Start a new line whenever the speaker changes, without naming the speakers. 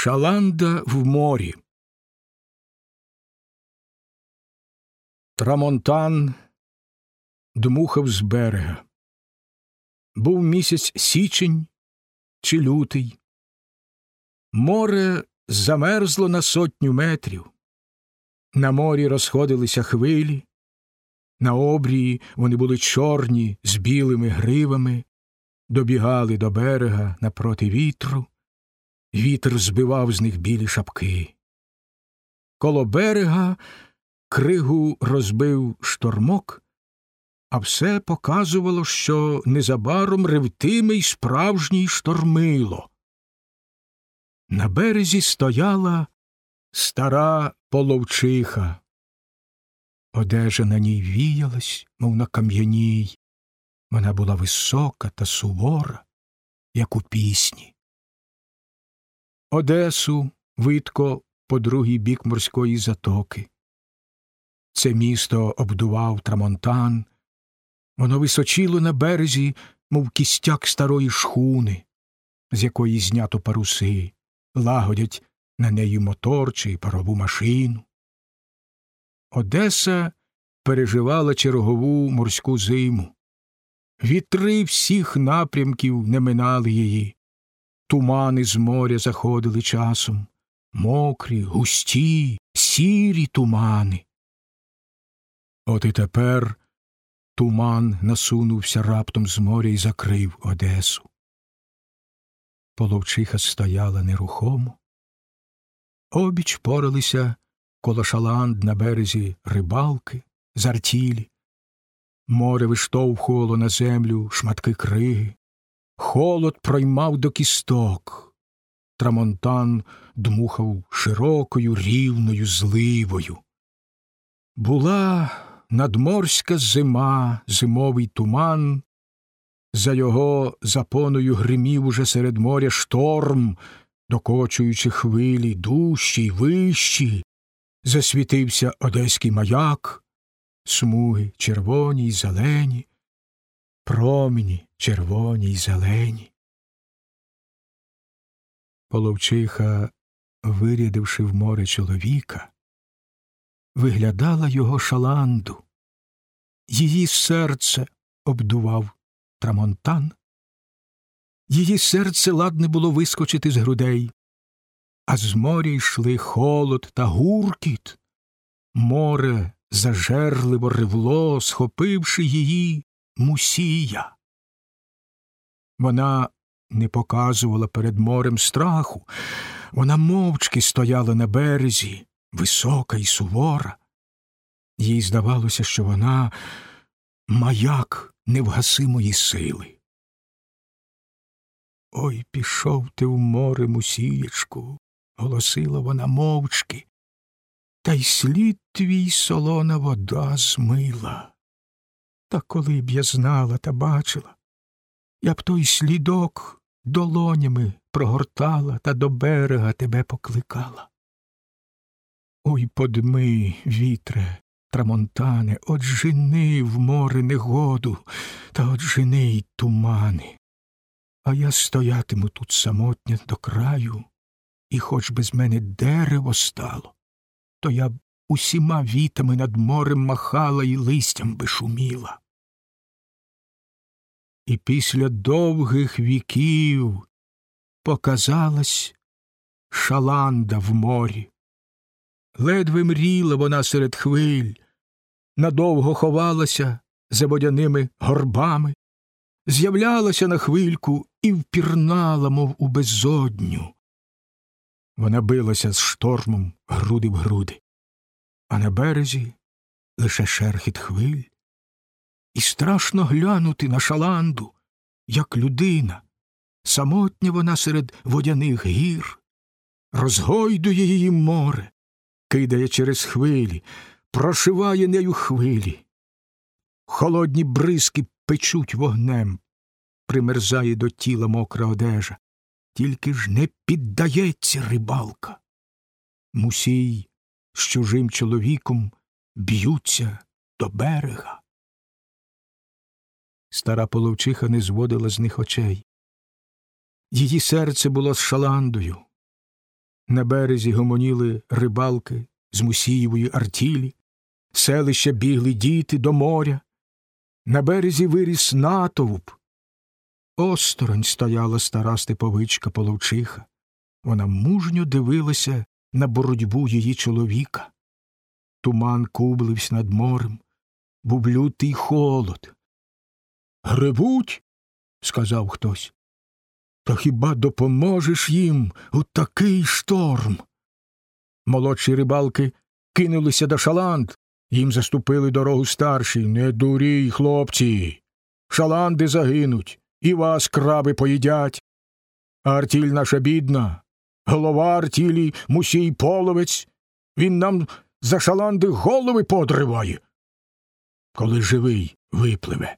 Шаланда в морі. Трамонтан дмухав з берега. Був місяць січень чи лютий. Море замерзло на сотню метрів. На морі розходилися хвилі, на обрії вони були чорні з білими гривами, добігали до берега напроти вітру. Вітер збивав з них білі шапки. Коло берега кригу розбив штормок, а все показувало, що незабаром ревтиме й справжній штормило. На березі стояла стара половчиха. Одежа на ній віялась, мов на кам'яній. Вона була висока та сувора, як у пісні. Одесу видко по другий бік морської затоки. Це місто обдував трамонтан, воно височило на березі, мов кістяк старої шхуни, з якої знято паруси, лагодять на неї мотор чи парову машину. Одеса переживала чергову морську зиму. Вітри всіх напрямків не минали її. Тумани з моря заходили часом, мокрі, густі, сірі тумани. От і тепер туман насунувся раптом з моря і закрив Одесу. Половчиха стояла нерухомо. Обіч поралися коло шаланд на березі рибалки, зартілі. Море виштовхувало на землю шматки криги. Холод проймав до кісток. Трамонтан дмухав широкою рівною зливою. Була надморська зима, зимовий туман. За його запоною гримів уже серед моря шторм, докочуючи хвилі дужчі й вищі, засвітився одеський маяк, смуги червоні й зелені, промені червоні й зелені. Половчиха, вирядивши в море чоловіка, виглядала його шаланду, її серце обдував трамонтан, її серце ладне було вискочити з грудей, а з моря йшли холод та гуркіт, море зажерливо ревло, схопивши її мусія. Вона не показувала перед морем страху, вона мовчки стояла на березі, висока і сувора. Їй здавалося, що вона маяк невгасимої сили. Ой, пішов ти в море, мусієчку, голосила вона мовчки, та й слід твій солона вода змила. Та коли б я знала та бачила, я б той слідок долонями прогортала та до берега тебе покликала. Ой, подми, вітре, трамонтане, отжени в море негоду, та отжени й тумани. А я стоятиму тут самотня до краю, і хоч без мене дерево стало, то я б усіма вітами над морем махала і листям би шуміла. І після довгих віків показалась шаланда в морі. Ледве мріла вона серед хвиль, надовго ховалася за водяними горбами, з'являлася на хвильку і впірнала, мов у безодню. Вона билася з штормом груди в груди, а на березі лише шерхіт хвиль, і страшно глянути на шаланду, як людина. Самотня вона серед водяних гір, розгойдує її море, кидає через хвилі, прошиває нею хвилі. Холодні бризки печуть вогнем, примерзає до тіла мокра одежа. Тільки ж не піддається рибалка. Мусій з чужим чоловіком б'ються до берега. Стара половчиха не зводила з них очей. Її серце було з шаландою. На березі гомоніли рибалки з Мусієвої артілі, селища бігли діти до моря. На березі виріс натовп. Осторонь стояла стара степовичка половчиха. Вона мужньо дивилася на боротьбу її чоловіка. Туман кублився над морем, був лютий холод. Гребуть, сказав хтось. Та хіба допоможеш їм у такий шторм? Молодші рибалки кинулися до шаланд, їм заступили дорогу старші. Не дурій, хлопці. Шаланди загинуть, і вас краби поїдять. Артіль наша бідна, голова артілі, мусій половець. Він нам за шаланди голови подриває. Коли живий випливе.